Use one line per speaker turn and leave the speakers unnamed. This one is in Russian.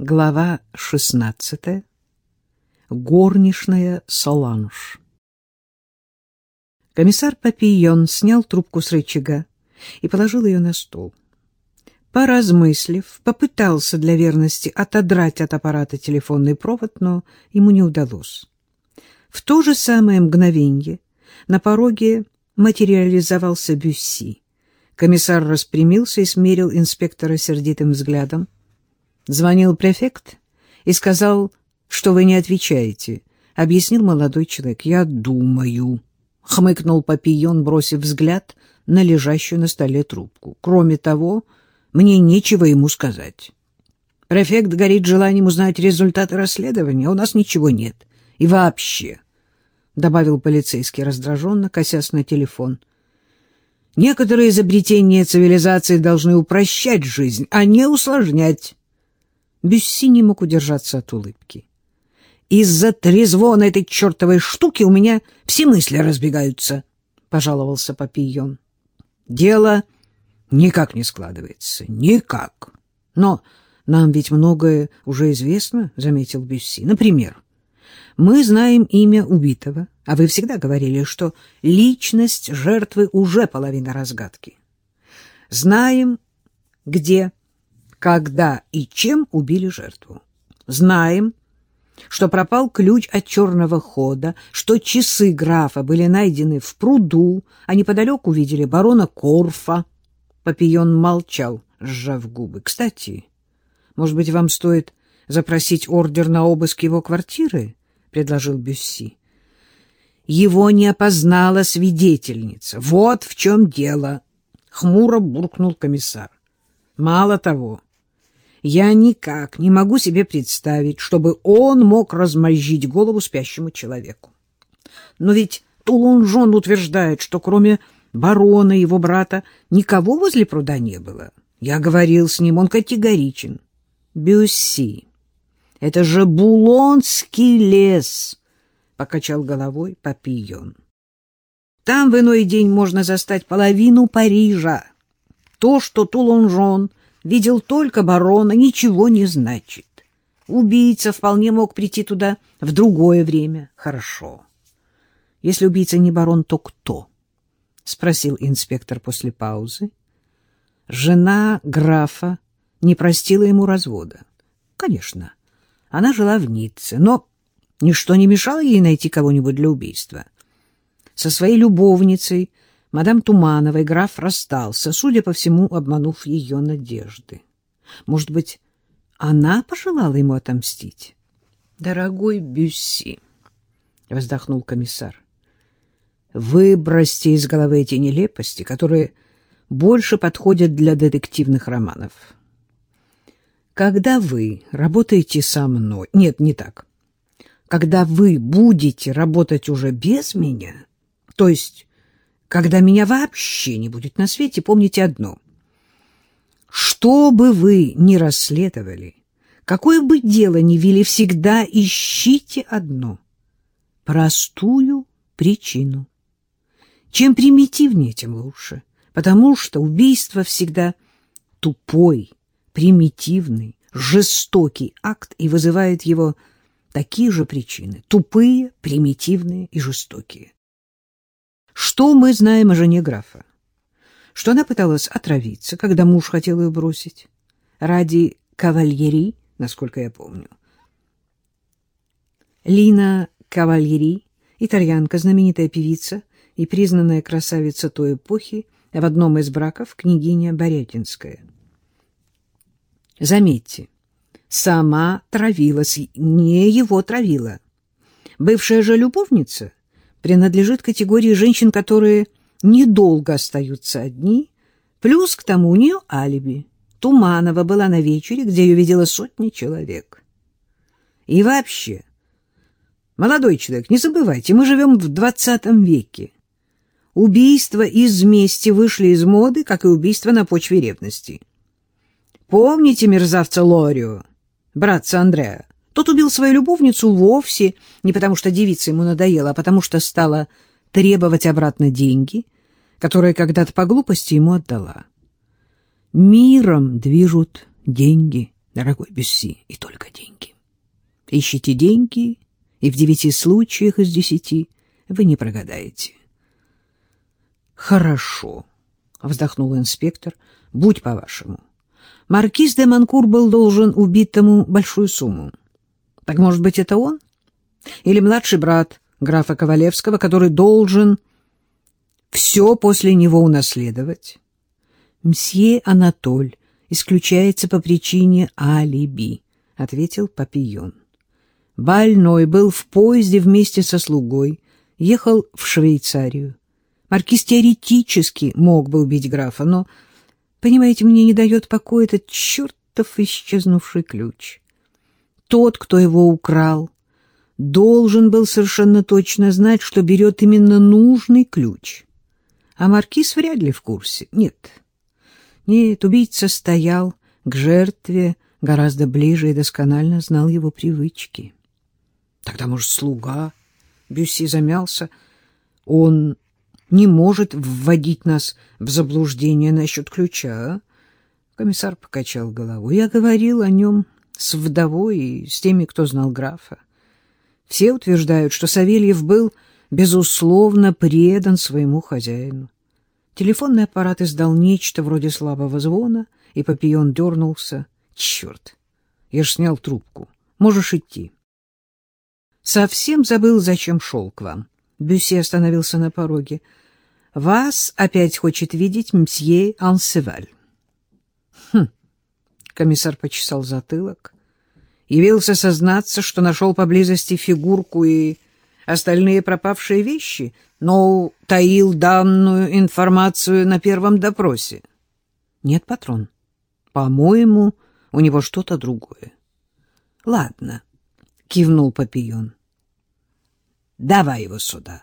Глава 16. Горничная Соланж. Комиссар Папийон снял трубку с рычага и положил ее на стол. Поразмыслив, попытался для верности отодрать от аппарата телефонный провод, но ему не удалось. В то же самое мгновенье на пороге материализовался Бюсси. Комиссар распрямился и смерил инспектора сердитым взглядом. Звонил префект и сказал, что вы не отвечаете, — объяснил молодой человек. — Я думаю, — хмыкнул Папион, бросив взгляд на лежащую на столе трубку. Кроме того, мне нечего ему сказать. Префект горит желанием узнать результаты расследования, а у нас ничего нет. И вообще, — добавил полицейский раздраженно, косясь на телефон, — некоторые изобретения цивилизации должны упрощать жизнь, а не усложнять. Бюсси не мог удержаться от улыбки. «Из-за трезвона этой чертовой штуки у меня все мысли разбегаются», — пожаловался Папийон. «Дело никак не складывается. Никак. Но нам ведь многое уже известно», — заметил Бюсси. «Например, мы знаем имя убитого, а вы всегда говорили, что личность жертвы уже половина разгадки. Знаем, где когда и чем убили жертву. Знаем, что пропал ключ от черного хода, что часы графа были найдены в пруду, а неподалеку видели барона Корфа. Папион молчал, сжав губы. «Кстати, может быть, вам стоит запросить ордер на обыск его квартиры?» — предложил Бюсси. «Его не опознала свидетельница. Вот в чем дело!» — хмуро буркнул комиссар. «Мало того, я никак не могу себе представить, чтобы он мог размозжить голову спящему человеку. Но ведь Тулунжон утверждает, что кроме барона и его брата никого возле пруда не было. Я говорил с ним, он категоричен. Бюсси, это же Булонский лес, — покачал головой Папион. Там в иной день можно застать половину Парижа. То, что Тулонжон видел только барона, ничего не значит. Убийца вполне мог прийти туда в другое время. Хорошо. Если убийца не барон, то кто? — спросил инспектор после паузы. Жена графа не простила ему развода. Конечно, она жила в Ницце, но ничто не мешало ей найти кого-нибудь для убийства. Со своей любовницей мадам Тумановой граф расстался, судя по всему, обманув ее надежды. Может быть, она пожелала ему отомстить? — Дорогой Бюсси, — вздохнул комиссар, — выбросьте из головы эти нелепости, которые больше подходят для детективных романов. Когда вы работаете со мной... Нет, не так. Когда вы будете работать уже без меня, то есть когда меня вообще не будет на свете, помните одно. Что бы вы ни расследовали, какое бы дело ни вели, всегда ищите одно — простую причину. Чем примитивнее, тем лучше, потому что убийство всегда тупой, примитивный, жестокий акт и вызывает его такие же причины — тупые, примитивные и жестокие. Что мы знаем о жене графа? Что она пыталась отравиться, когда муж хотел ее бросить. Ради кавальери, насколько я помню. Лина Кавальери, итальянка, знаменитая певица и признанная красавица той эпохи, в одном из браков княгиня Борятинская. Заметьте, сама травилась, не его травила. Бывшая же любовница принадлежит категории женщин, которые недолго остаются одни, плюс к тому у нее алиби. Туманова была на вечере, где ее видела сотни человек. И вообще, молодой человек, не забывайте, мы живем в двадцатом веке. Убийства из мести вышли из моды, как и убийства на почве ревности. Помните мерзавца Лорио, братца Андреа? Тот убил свою любовницу вовсе не потому, что девица ему надоела, а потому что стала требовать обратно деньги, которые когда-то по глупости ему отдала. Миром движут деньги. Дорогой Бюсси, и только деньги. Ищите деньги, и в девяти случаях из десяти вы не прогадаете. Хорошо, вздохнул инспектор. Будь по-вашему. Маркиз де Манкур был должен убитому большую сумму. Так, может быть, это он? Или младший брат графа Ковалевского, который должен все после него унаследовать? Мсье Анатоль исключается по причине алиби, — ответил Папион. Больной был в поезде вместе со слугой, ехал в Швейцарию. Маркиз теоретически мог бы убить графа, но, понимаете, мне не дает покоя этот чертов исчезнувший ключ. Тот, кто его украл, должен был совершенно точно знать, что берет именно нужный ключ. А маркиз вряд ли в курсе. Нет, нет, убийца стоял к жертве гораздо ближе и досконально знал его привычки. Тогда, может, слуга? Бюсси замялся. Он не может вводить нас в заблуждение насчет ключа, а? Комиссар покачал головой. Я говорил о нем с вдовой и с теми, кто знал графа. Все утверждают, что Савельев был, безусловно, предан своему хозяину. Телефонный аппарат издал нечто вроде слабого звона, и Папион дернулся. Черт, я ж снял трубку. Можешь идти. Совсем забыл, зачем шел к вам. Бюсси остановился на пороге. Вас опять хочет видеть мсье Ансеваль. Хм. Комиссар почесал затылок. Явился сознаться, что нашел поблизости фигурку и остальные пропавшие вещи, но таил данную информацию на первом допросе. Нет, патрон. По-моему, у него что-то другое. Ладно, кивнул Папион. Давай его сюда.